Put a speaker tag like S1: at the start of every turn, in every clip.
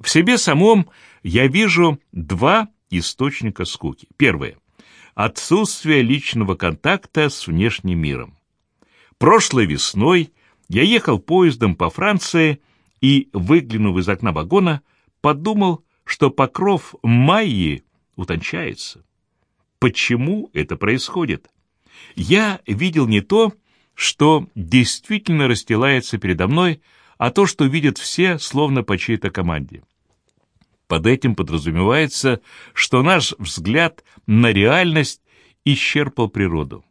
S1: В себе самом я вижу два источника скуки. Первое. Отсутствие личного контакта с внешним миром. Прошлой весной я ехал поездом по Франции и, выглянув из окна вагона, подумал, что покров Майи утончается. Почему это происходит? Я видел не то, что действительно расстилается передо мной, а то, что видят все, словно по чьей-то команде. Под этим подразумевается, что наш взгляд на реальность исчерпал природу.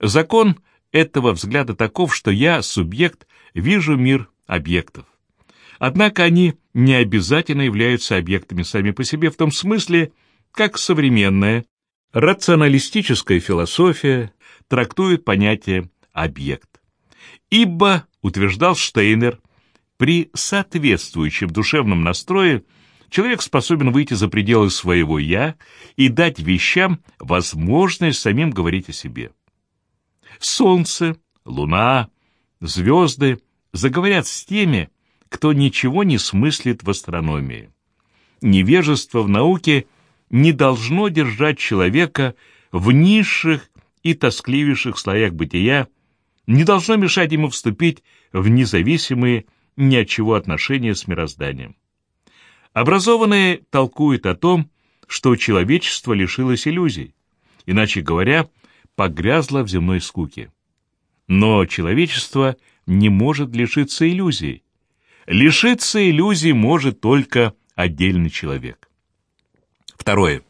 S1: Закон этого взгляда таков, что я, субъект, вижу мир объектов. Однако они не обязательно являются объектами сами по себе в том смысле, как современная рационалистическая философия трактует понятие «объект». Ибо, утверждал Штейнер, при соответствующем душевном настрое человек способен выйти за пределы своего «я» и дать вещам возможность самим говорить о себе. Солнце, луна, звезды заговорят с теми, кто ничего не смыслит в астрономии. Невежество в науке не должно держать человека в низших и тоскливейших слоях бытия, не должно мешать ему вступить в независимые ни от чего отношения с мирозданием. Образованные толкуют о том, что человечество лишилось иллюзий, иначе говоря, погрязло в земной скуке. Но человечество не может лишиться иллюзий, Лишиться иллюзий может только отдельный человек. Второе.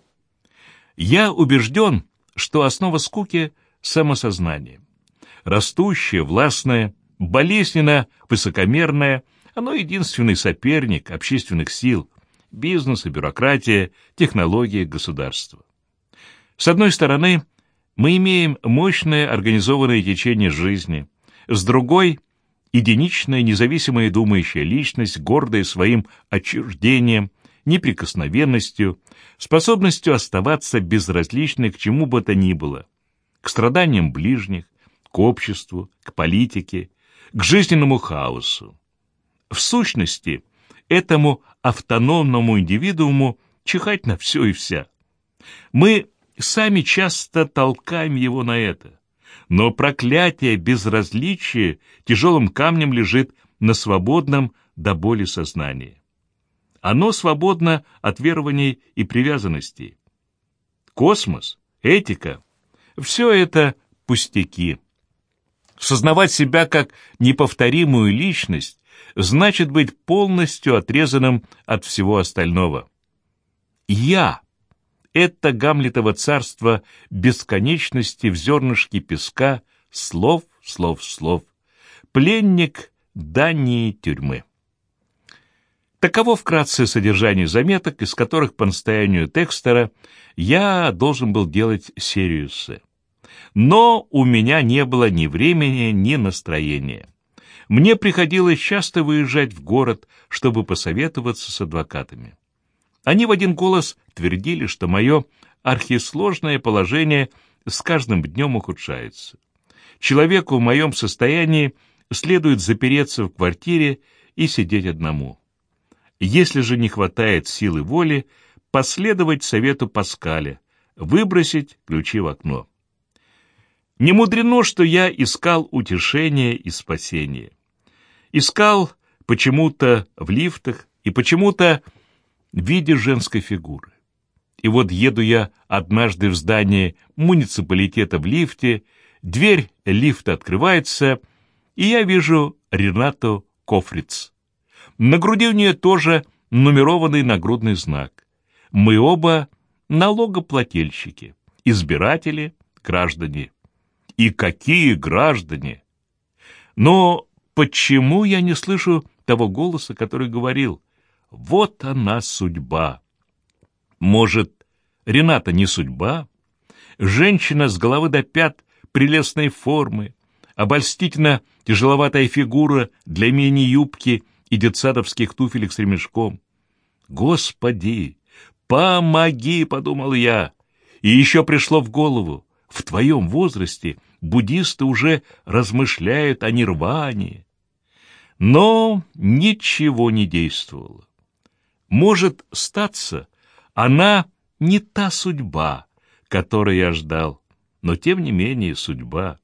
S1: Я убежден, что основа скуки — самосознание. Растущее, властное, болезненно, высокомерное, оно единственный соперник общественных сил, бизнеса, бюрократия, технологии, государства. С одной стороны, мы имеем мощное организованное течение жизни, с другой единичная независимая думающая личность, гордая своим отчуждением, неприкосновенностью, способностью оставаться безразличной к чему бы то ни было, к страданиям ближних, к обществу, к политике, к жизненному хаосу. В сущности, этому автономному индивидууму чихать на все и вся. Мы сами часто толкаем его на это но проклятие безразличия тяжелым камнем лежит на свободном до боли сознании. Оно свободно от верований и привязанностей. Космос, этика — все это пустяки. Сознавать себя как неповторимую личность значит быть полностью отрезанным от всего остального. «Я» это Гамлетово царство бесконечности в зернышке песка, слов, слов, слов. Пленник Дании тюрьмы. Таково вкратце содержание заметок, из которых по настоянию Текстера я должен был делать серию эссе. Но у меня не было ни времени, ни настроения. Мне приходилось часто выезжать в город, чтобы посоветоваться с адвокатами. Они в один голос твердили, что мое архисложное положение с каждым днем ухудшается. Человеку в моем состоянии следует запереться в квартире и сидеть одному. Если же не хватает силы воли, последовать совету Паскаля, выбросить ключи в окно. Не мудрено, что я искал утешения и спасения. Искал почему-то в лифтах и почему-то в виде женской фигуры. И вот еду я однажды в здание муниципалитета в лифте, дверь лифта открывается, и я вижу Ренату Кофриц. На груди у нее тоже нумерованный нагрудный знак. Мы оба налогоплательщики, избиратели, граждане. И какие граждане! Но почему я не слышу того голоса, который говорил вот она судьба. Может, Рената не судьба? Женщина с головы до пят прелестной формы, обольстительно тяжеловатая фигура для мини-юбки и детсадовских туфелек с ремешком. Господи, помоги, подумал я. И еще пришло в голову, в твоем возрасте буддисты уже размышляют о нирване. Но ничего не действовало. Может статься, она не та судьба, которую я ждал, но тем не менее судьба.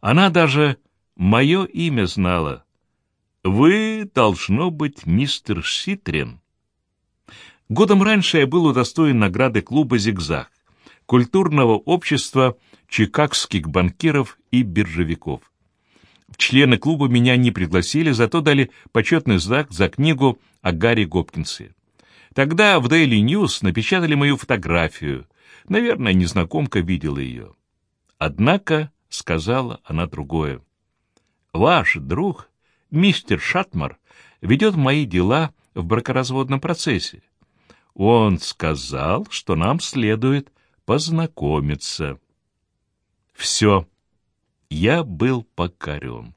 S1: Она даже мое имя знала. Вы, должно быть, мистер Ситрин. Годом раньше я был удостоен награды клуба «Зигзаг», культурного общества чикагских банкиров и биржевиков. В члены клуба меня не пригласили, зато дали почетный знак за книгу о Гарри Гопкинсе. Тогда в Daily News напечатали мою фотографию. Наверное, незнакомка видела ее. Однако сказала она другое. «Ваш друг, мистер Шатмар, ведет мои дела в бракоразводном процессе. Он сказал, что нам следует познакомиться». Все. Я был покорен.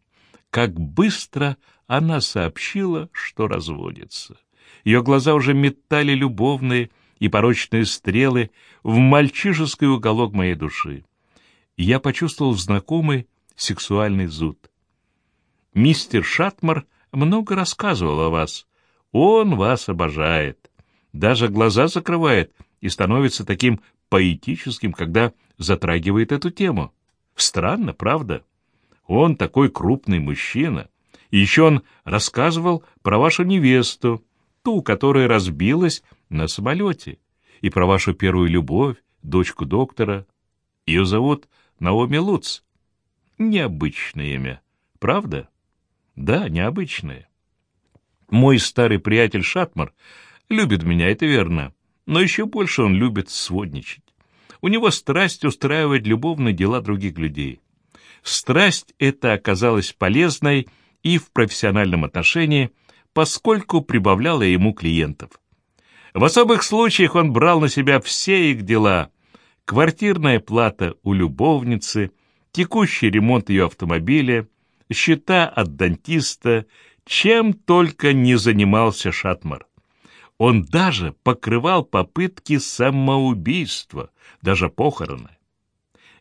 S1: Как быстро она сообщила, что разводится. Ее глаза уже метали любовные и порочные стрелы в мальчишеский уголок моей души. Я почувствовал знакомый сексуальный зуд. Мистер Шатмар много рассказывал о вас. Он вас обожает. Даже глаза закрывает и становится таким поэтическим, когда затрагивает эту тему. Странно, правда? Он такой крупный мужчина. И еще он рассказывал про вашу невесту, ту, которая разбилась на самолете, и про вашу первую любовь, дочку доктора. Ее зовут Наоми Луц. Необычное имя, правда? Да, необычное. Мой старый приятель Шатмар любит меня, это верно, но еще больше он любит сводничать. У него страсть устраивать любовные дела других людей. Страсть эта оказалась полезной и в профессиональном отношении, поскольку прибавляла ему клиентов. В особых случаях он брал на себя все их дела. Квартирная плата у любовницы, текущий ремонт ее автомобиля, счета от дантиста, чем только не занимался Шатмар. Он даже покрывал попытки самоубийства, даже похороны.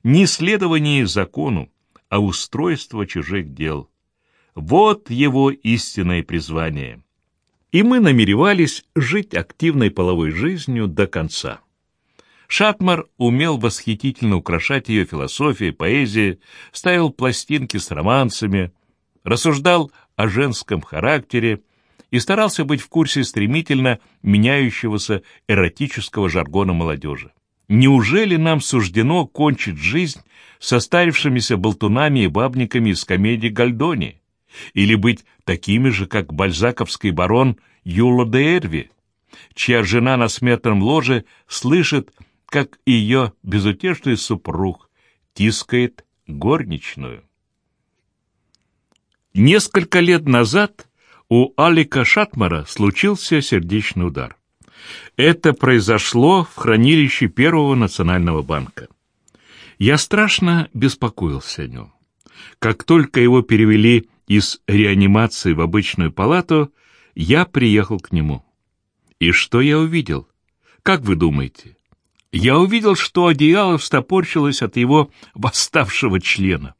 S1: Не следование закону, а устройство чужих дел. Вот его истинное призвание. И мы намеревались жить активной половой жизнью до конца. Шатмар умел восхитительно украшать ее философией, поэзией, ставил пластинки с романсами, рассуждал о женском характере, и старался быть в курсе стремительно меняющегося эротического жаргона молодежи. Неужели нам суждено кончить жизнь состарившимися болтунами и бабниками из комедии Гальдони? Или быть такими же, как бальзаковский барон Юло де Эрви, чья жена на смертном ложе слышит, как ее безутешный супруг тискает горничную? Несколько лет назад у Алика Шатмара случился сердечный удар. Это произошло в хранилище Первого национального банка. Я страшно беспокоился о нем. Как только его перевели из реанимации в обычную палату, я приехал к нему. И что я увидел? Как вы думаете? Я увидел, что одеяло встопорчилось от его восставшего члена.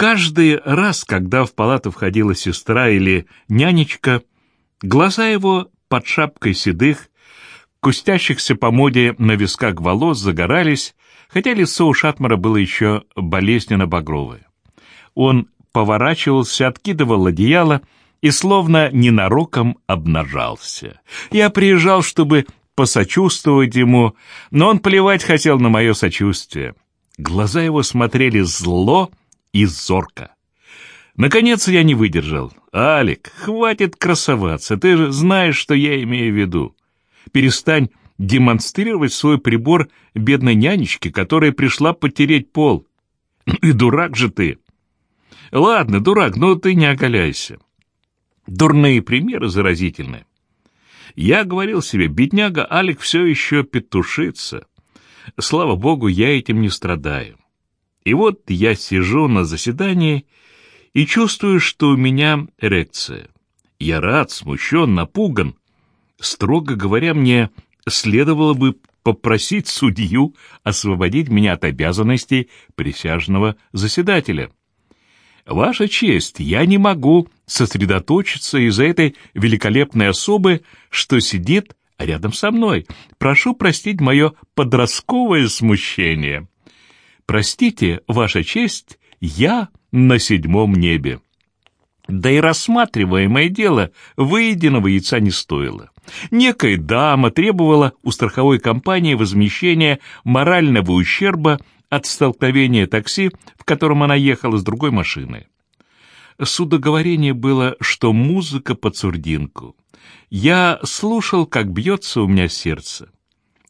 S1: Каждый раз, когда в палату входила сестра или нянечка, глаза его под шапкой седых, кустящихся по моде на висках волос загорались, хотя лицо у Шатмара было еще болезненно багровое. Он поворачивался, откидывал одеяло и словно ненароком обнажался. Я приезжал, чтобы посочувствовать ему, но он плевать хотел на мое сочувствие. Глаза его смотрели зло и зорко. Наконец я не выдержал. «Алик, хватит красоваться, ты же знаешь, что я имею в виду. Перестань демонстрировать свой прибор бедной нянечке, которая пришла потереть пол. И дурак же ты!» «Ладно, дурак, но ты не оголяйся. Дурные примеры заразительны. Я говорил себе, бедняга Алик все еще петушится. Слава богу, я этим не страдаю. И вот я сижу на заседании и чувствую, что у меня эрекция. Я рад, смущен, напуган. Строго говоря, мне следовало бы попросить судью освободить меня от обязанностей присяжного заседателя. Ваша честь, я не могу сосредоточиться из-за этой великолепной особы, что сидит рядом со мной. Прошу простить мое подростковое смущение. Простите, Ваша честь, я на седьмом небе. Да и рассматриваемое дело выеденного яйца не стоило. Некая дама требовала у страховой компании возмещения морального ущерба от столкновения такси, в котором она ехала с другой машиной. Судоговорение было, что музыка под сурдинку. Я слушал, как бьется у меня сердце.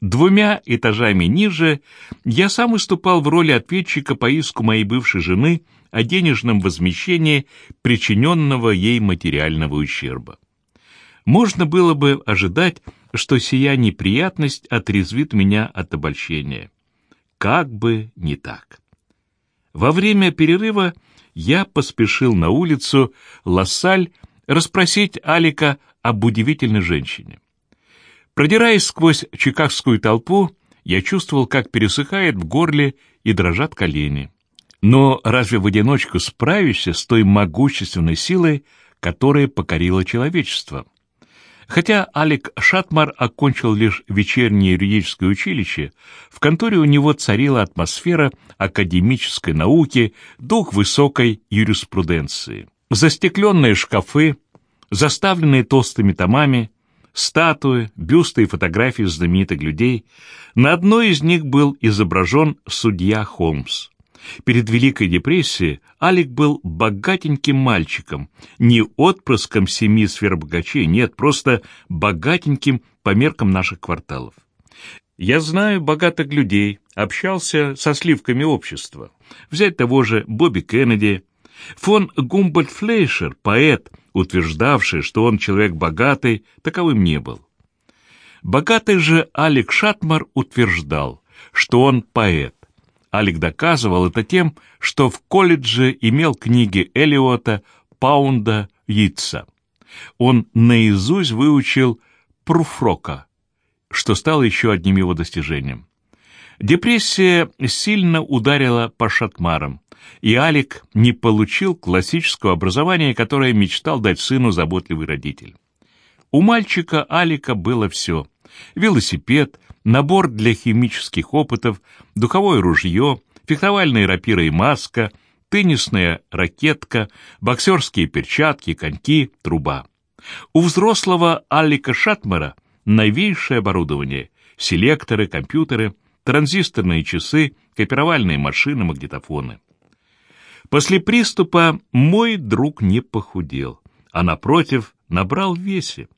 S1: Двумя этажами ниже я сам выступал в роли ответчика по иску моей бывшей жены о денежном возмещении причиненного ей материального ущерба. Можно было бы ожидать, что сия неприятность отрезвит меня от обольщения. Как бы не так. Во время перерыва я поспешил на улицу Лассаль расспросить Алика об удивительной женщине. Продираясь сквозь чикагскую толпу, я чувствовал, как пересыхает в горле и дрожат колени. Но разве в одиночку справишься с той могущественной силой, которая покорила человечество? Хотя Алик Шатмар окончил лишь вечернее юридическое училище, в конторе у него царила атмосфера академической науки, дух высокой юриспруденции. Застекленные шкафы, заставленные толстыми томами, статуи, бюсты и фотографии знаменитых людей. На одной из них был изображен судья Холмс. Перед Великой депрессией Алик был богатеньким мальчиком, не отпрыском семьи сверхбогачей, нет, просто богатеньким по меркам наших кварталов. Я знаю богатых людей, общался со сливками общества. Взять того же Бобби Кеннеди. Фон Гумбольд Флейшер, поэт, утверждавший, что он человек богатый, таковым не был. Богатый же Алик Шатмар утверждал, что он поэт. Алик доказывал это тем, что в колледже имел книги Элиота, Паунда, Йитса. Он наизусть выучил Пруфрока, что стало еще одним его достижением. Депрессия сильно ударила по шатмарам, и Алик не получил классического образования, которое мечтал дать сыну заботливый родитель. У мальчика Алика было все — велосипед, набор для химических опытов, духовое ружье, фехтовальные рапира и маска, теннисная ракетка, боксерские перчатки, коньки, труба. У взрослого Алика Шатмара новейшее оборудование — селекторы, компьютеры, транзисторные часы, копировальные машины, магнитофоны. После приступа мой друг не похудел, а, напротив, набрал весе.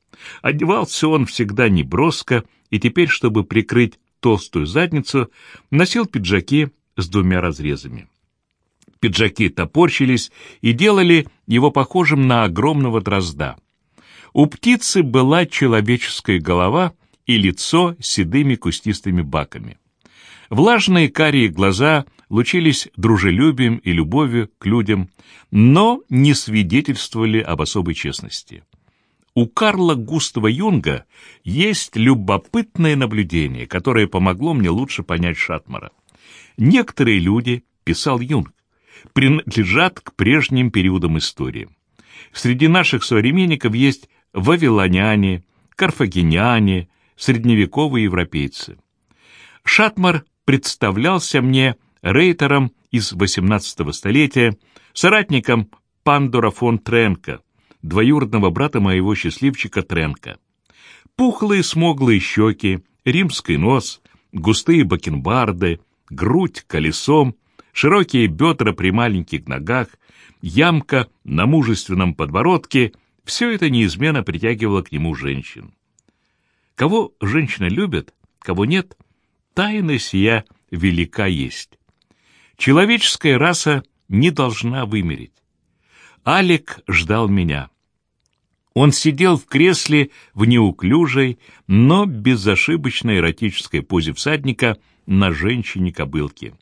S1: Одевался он всегда неброско, и теперь, чтобы прикрыть толстую задницу, носил пиджаки с двумя разрезами. Пиджаки топорщились и делали его похожим на огромного дрозда. У птицы была человеческая голова и лицо с седыми кустистыми баками. Влажные карие глаза лучились дружелюбием и любовью к людям, но не свидетельствовали об особой честности. У Карла Густава Юнга есть любопытное наблюдение, которое помогло мне лучше понять Шатмара. Некоторые люди, писал Юнг, принадлежат к прежним периодам истории. Среди наших современников есть вавилоняне, карфагеняне, средневековые европейцы. Шатмар представлялся мне рейтером из XVIII столетия, соратником Пандора фон Тренка, двоюродного брата моего счастливчика Тренка. Пухлые смуглые щеки, римский нос, густые бакенбарды, грудь колесом, широкие бедра при маленьких ногах, ямка на мужественном подбородке — все это неизменно притягивало к нему женщин. Кого женщины любят, кого нет, тайна сия велика есть. Человеческая раса не должна вымереть. Алик ждал меня. Он сидел в кресле в неуклюжей, но безошибочной эротической позе всадника на женщине-кобылке.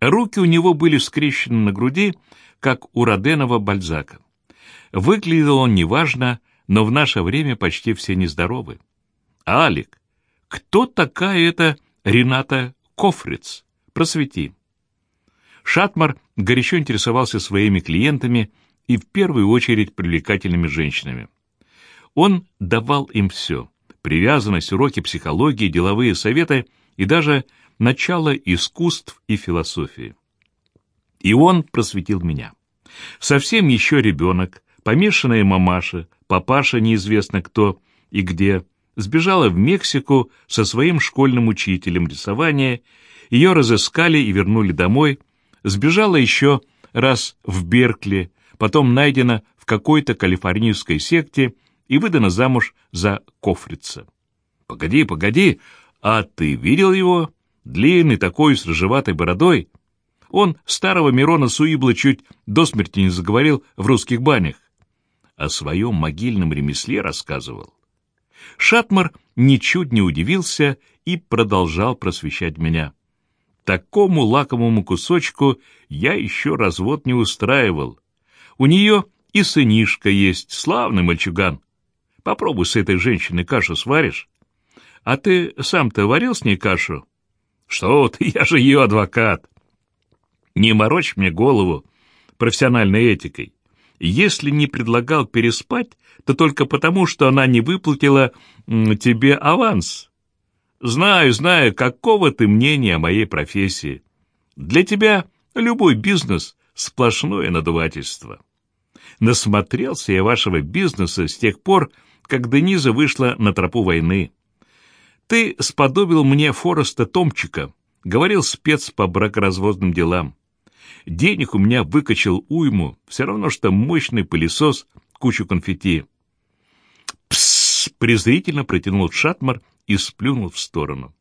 S1: Руки у него были скрещены на груди, как у Роденова Бальзака. Выглядел он неважно, но в наше время почти все нездоровы. «Алик, кто такая эта Рената Кофриц? Просвети». Шатмар горячо интересовался своими клиентами и в первую очередь привлекательными женщинами. Он давал им все — привязанность, уроки психологии, деловые советы и даже начало искусств и философии. И он просветил меня. Совсем еще ребенок, помешанная мамаша, папаша неизвестно кто и где, сбежала в Мексику со своим школьным учителем рисования, ее разыскали и вернули домой, сбежала еще раз в Беркли, потом найдена в какой-то калифорнийской секте и выдана замуж за Кофрица. «Погоди, погоди, а ты видел его? Длинный такой, с рыжеватой бородой?» Он старого Мирона Суибла чуть до смерти не заговорил в русских банях. О своем могильном ремесле рассказывал. Шатмар ничуть не удивился и продолжал просвещать меня. Такому лакомому кусочку я еще развод не устраивал. У нее и сынишка есть, славный мальчуган. Попробуй с этой женщиной кашу сваришь. А ты сам-то варил с ней кашу? Что ты, я же ее адвокат. Не морочь мне голову профессиональной этикой. Если не предлагал переспать, то только потому, что она не выплатила тебе аванс. Знаю, знаю, какого ты мнения о моей профессии. Для тебя любой бизнес — сплошное надувательство. Насмотрелся я вашего бизнеса с тех пор, как Дениза вышла на тропу войны. Ты сподобил мне Фореста Томчика, говорил спец по бракоразводным делам. Денег у меня выкачал уйму, все равно, что мощный пылесос, кучу конфетти. Презрительно протянул Шатмар и сплюнул в сторону.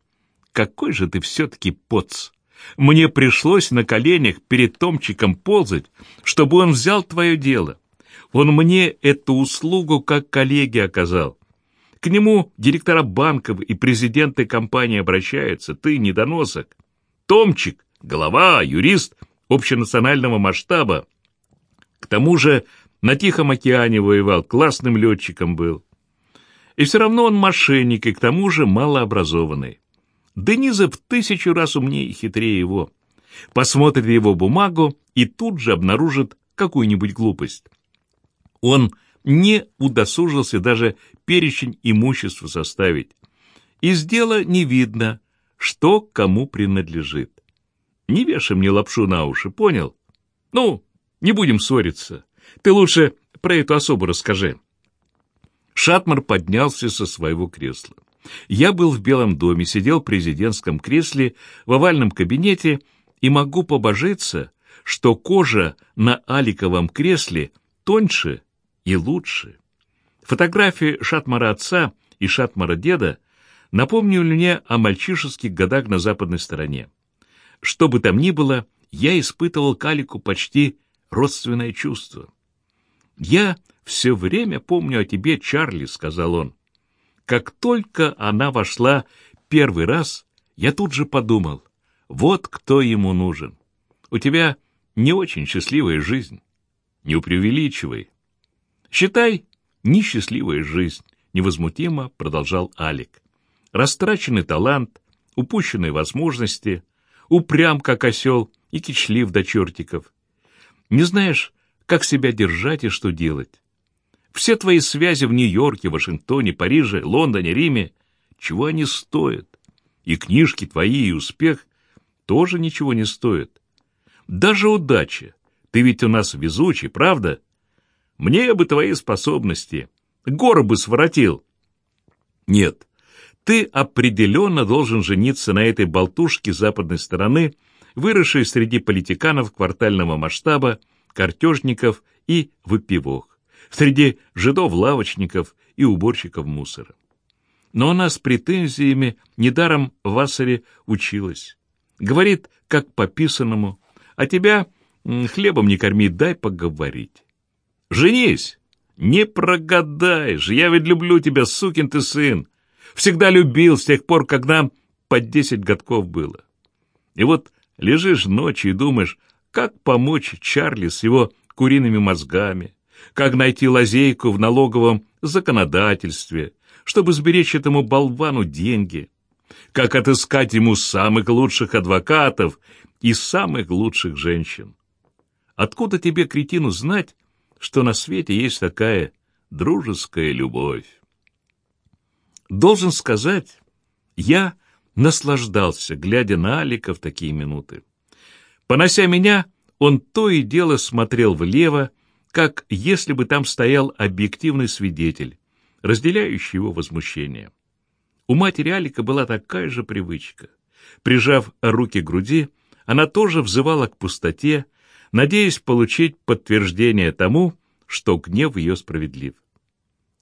S1: «Какой же ты все-таки поц! Мне пришлось на коленях перед Томчиком ползать, чтобы он взял твое дело. Он мне эту услугу как коллеге оказал. К нему директора банков и президенты компании обращаются, ты недоносок. Томчик, голова, юрист — общенационального масштаба. К тому же на Тихом океане воевал, классным летчиком был. И все равно он мошенник, и к тому же малообразованный. Дениза в тысячу раз умнее и хитрее его. Посмотрит его бумагу и тут же обнаружит какую-нибудь глупость. Он не удосужился даже перечень имущества составить. Из дела не видно, что кому принадлежит. Не вешай мне лапшу на уши, понял? Ну, не будем ссориться. Ты лучше про эту особу расскажи. Шатмар поднялся со своего кресла. Я был в Белом доме, сидел в президентском кресле в овальном кабинете и могу побожиться, что кожа на аликовом кресле тоньше и лучше. Фотографии Шатмара отца и Шатмара деда напомнили мне о мальчишеских годах на западной стороне. Что бы там ни было, я испытывал Калику почти родственное чувство. «Я все время помню о тебе, Чарли», — сказал он. Как только она вошла первый раз, я тут же подумал, вот кто ему нужен. У тебя не очень счастливая жизнь. Не преувеличивай. Считай, несчастливая жизнь, невозмутимо продолжал Алик. Растраченный талант, упущенные возможности, упрям, как осел, и кичлив до чертиков. Не знаешь, как себя держать и что делать. Все твои связи в Нью-Йорке, Вашингтоне, Париже, Лондоне, Риме, чего они стоят? И книжки твои, и успех тоже ничего не стоят. Даже удача. Ты ведь у нас везучий, правда? Мне бы твои способности. Горы бы своротил. Нет, ты определенно должен жениться на этой болтушке западной стороны, выросшей среди политиканов квартального масштаба, картежников и выпивок, среди жидов-лавочников и уборщиков мусора. Но она с претензиями недаром в Вассаре училась. Говорит, как по писанному, а тебя хлебом не корми, дай поговорить. Женись! Не прогадаешь, я ведь люблю тебя, сукин ты сын. Всегда любил с тех пор, когда по десять годков было. И вот лежишь ночью и думаешь, как помочь Чарли с его куриными мозгами, как найти лазейку в налоговом законодательстве, чтобы сберечь этому болвану деньги. как отыскать ему самых лучших адвокатов и самых лучших женщин. Откуда тебе, кретину, знать, что на свете есть такая дружеская любовь? Должен сказать, я наслаждался, глядя на Алика в такие минуты. Понося меня, он то и дело смотрел влево, как если бы там стоял объективный свидетель, разделяющий его возмущение. У матери Алика была такая же привычка. Прижав руки к груди, она тоже взывала к пустоте, надеясь получить подтверждение тому, что гнев ее справедлив.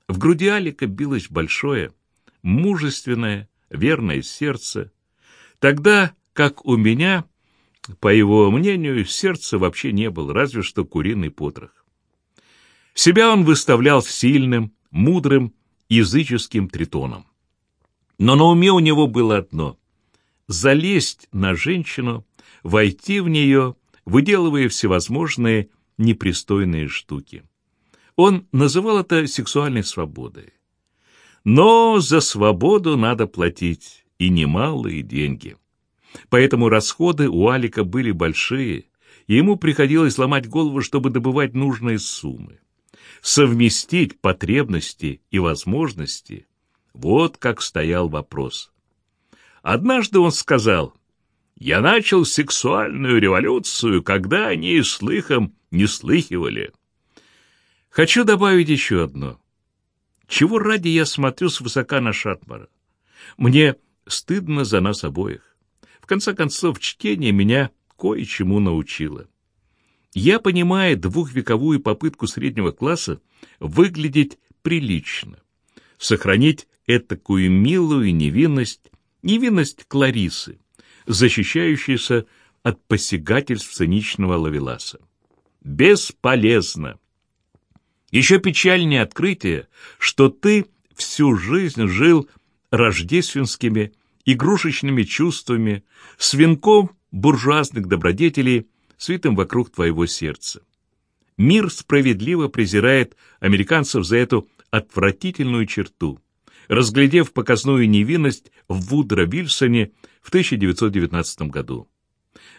S1: В груди Алика билось большое, мужественное, верное сердце, тогда как у меня, по его мнению, сердца вообще не было, разве что куриный потрох. Себя он выставлял сильным, мудрым, языческим тритоном. Но на уме у него было одно — залезть на женщину, войти в нее, выделывая всевозможные непристойные штуки. Он называл это сексуальной свободой. Но за свободу надо платить, и немалые деньги. Поэтому расходы у Алика были большие, и ему приходилось ломать голову, чтобы добывать нужные суммы. Совместить потребности и возможности — вот как стоял вопрос. Однажды он сказал, «Я начал сексуальную революцию, когда они и слыхом не слыхивали». Хочу добавить еще одно. Чего ради я смотрю свысока на Шатмара? Мне стыдно за нас обоих. В конце концов, чтение меня кое-чему научило. Я понимаю двухвековую попытку среднего класса выглядеть прилично, сохранить этакую милую невинность, невинность Кларисы, защищающейся от посягательств циничного Лавеласа. Бесполезно. Еще печальнее открытие, что ты всю жизнь жил рождественскими, игрушечными чувствами, с венком буржуазных добродетелей, свитым вокруг твоего сердца. Мир справедливо презирает американцев за эту отвратительную черту, разглядев показную невинность в Вудро Вильсоне в 1919 году.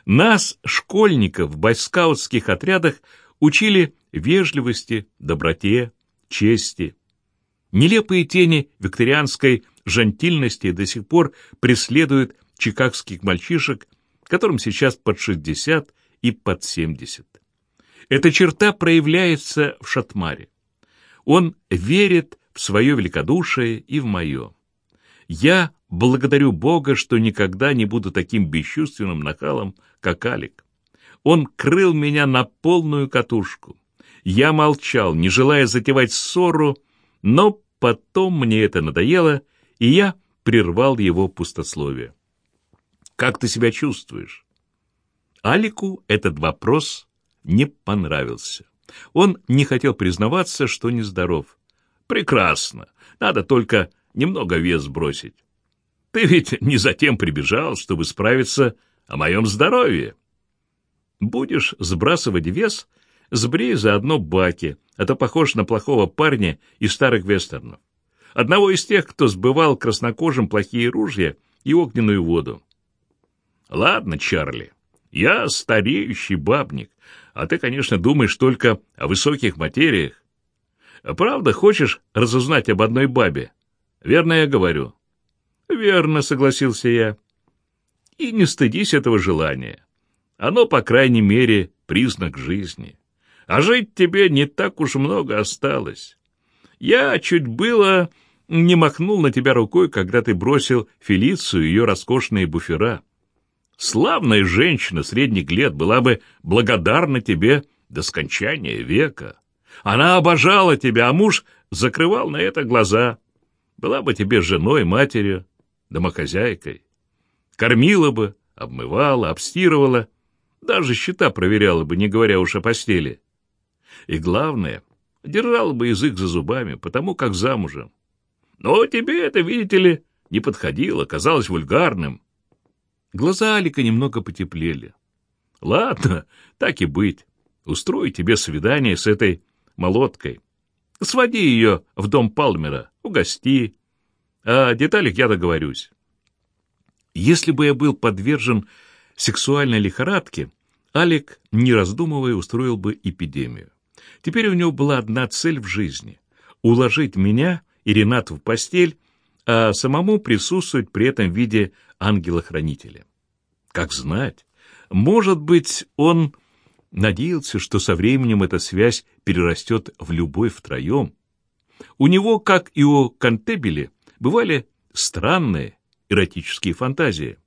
S1: Нас, школьников в бойскаутских отрядах, учили вежливости, доброте, чести. Нелепые тени викторианской жантильности до сих пор преследуют чикагских мальчишек, которым сейчас под 60 и под 70. Эта черта проявляется в Шатмаре. Он верит в свое великодушие и в мое. Я благодарю Бога, что никогда не буду таким бесчувственным нахалом, как Алик. Он крыл меня на полную катушку. Я молчал, не желая затевать ссору, но потом мне это надоело, и я прервал его пустословие. «Как ты себя чувствуешь?» Алику этот вопрос не понравился. Он не хотел признаваться, что нездоров. «Прекрасно. Надо только немного вес сбросить. Ты ведь не затем прибежал, чтобы справиться о моем здоровье. Будешь сбрасывать вес, сбрей заодно баки, а то похож на плохого парня из старых вестернов. Одного из тех, кто сбывал краснокожим плохие ружья и огненную воду. Ладно, Чарли, я стареющий бабник, а ты, конечно, думаешь только о высоких материях. Правда, хочешь разузнать об одной бабе? Верно я говорю? Верно, согласился я. И не стыдись этого желания. Оно, по крайней мере, признак жизни. А жить тебе не так уж много осталось. Я чуть было не махнул на тебя рукой, когда ты бросил Фелицию и ее роскошные буфера. Славная женщина средних лет была бы благодарна тебе до скончания века. Она обожала тебя, а муж закрывал на это глаза. Была бы тебе женой, матерью, домохозяйкой. Кормила бы, обмывала, обстирывала, даже счета проверяла бы, не говоря уж о постели. И главное, держала бы язык за зубами, потому как замужем. Но тебе это, видите ли, не подходило, казалось вульгарным. Глаза Алика немного потеплели. Ладно, так и быть. Устрою тебе свидание с этой молоткой. Своди ее в дом Палмера, угости. А деталях я договорюсь. Если бы я был подвержен сексуальной лихорадке, Алик, не раздумывая, устроил бы эпидемию. Теперь у него была одна цель в жизни — уложить меня и Ренату в постель, а самому присутствовать при этом в виде ангела-хранителя. Как знать, может быть, он надеялся, что со временем эта связь перерастет в любовь втроем. У него, как и у Кантебели, бывали странные эротические фантазии.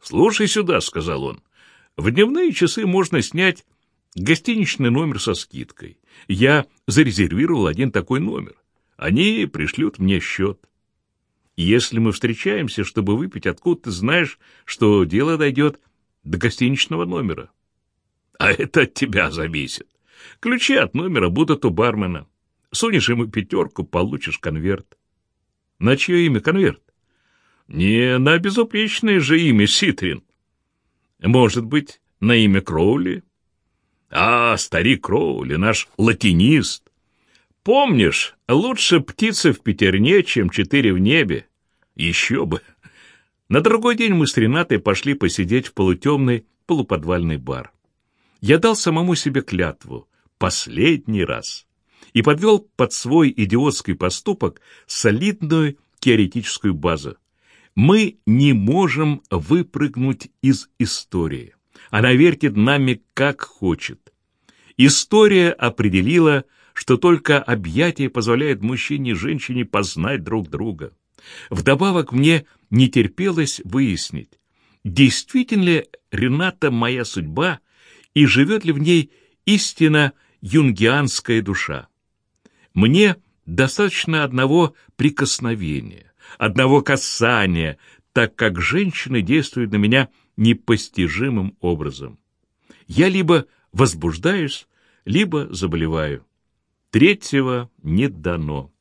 S1: «Слушай сюда», — сказал он, — «в дневные часы можно снять гостиничный номер со скидкой. Я зарезервировал один такой номер. Они пришлют мне счет. Если мы встречаемся, чтобы выпить, откуда ты знаешь, что дело дойдет до гостиничного номера? А это от тебя зависит. Ключи от номера будут у бармена. Сунешь ему пятерку, получишь конверт. На чье имя конверт? Не на безупречное же имя Ситрин. Может быть, на имя Кроули? А, старик Кроули, наш латинист. Помнишь, лучше птица в пятерне, чем четыре в небе. Еще бы. На другой день мы с Ренатой пошли посидеть в полутемный полуподвальный бар. Я дал самому себе клятву. Последний раз. И подвел под свой идиотский поступок солидную теоретическую базу. Мы не можем выпрыгнуть из истории. Она вертит нами как хочет. История определила, что только объятие позволяет мужчине и женщине познать друг друга. Вдобавок мне не терпелось выяснить, действительно ли Рената моя судьба и живет ли в ней истинно юнгианская душа. Мне достаточно одного прикосновения, одного касания, так как женщины действуют на меня непостижимым образом. Я либо возбуждаюсь, либо заболеваю. Третьего не дано.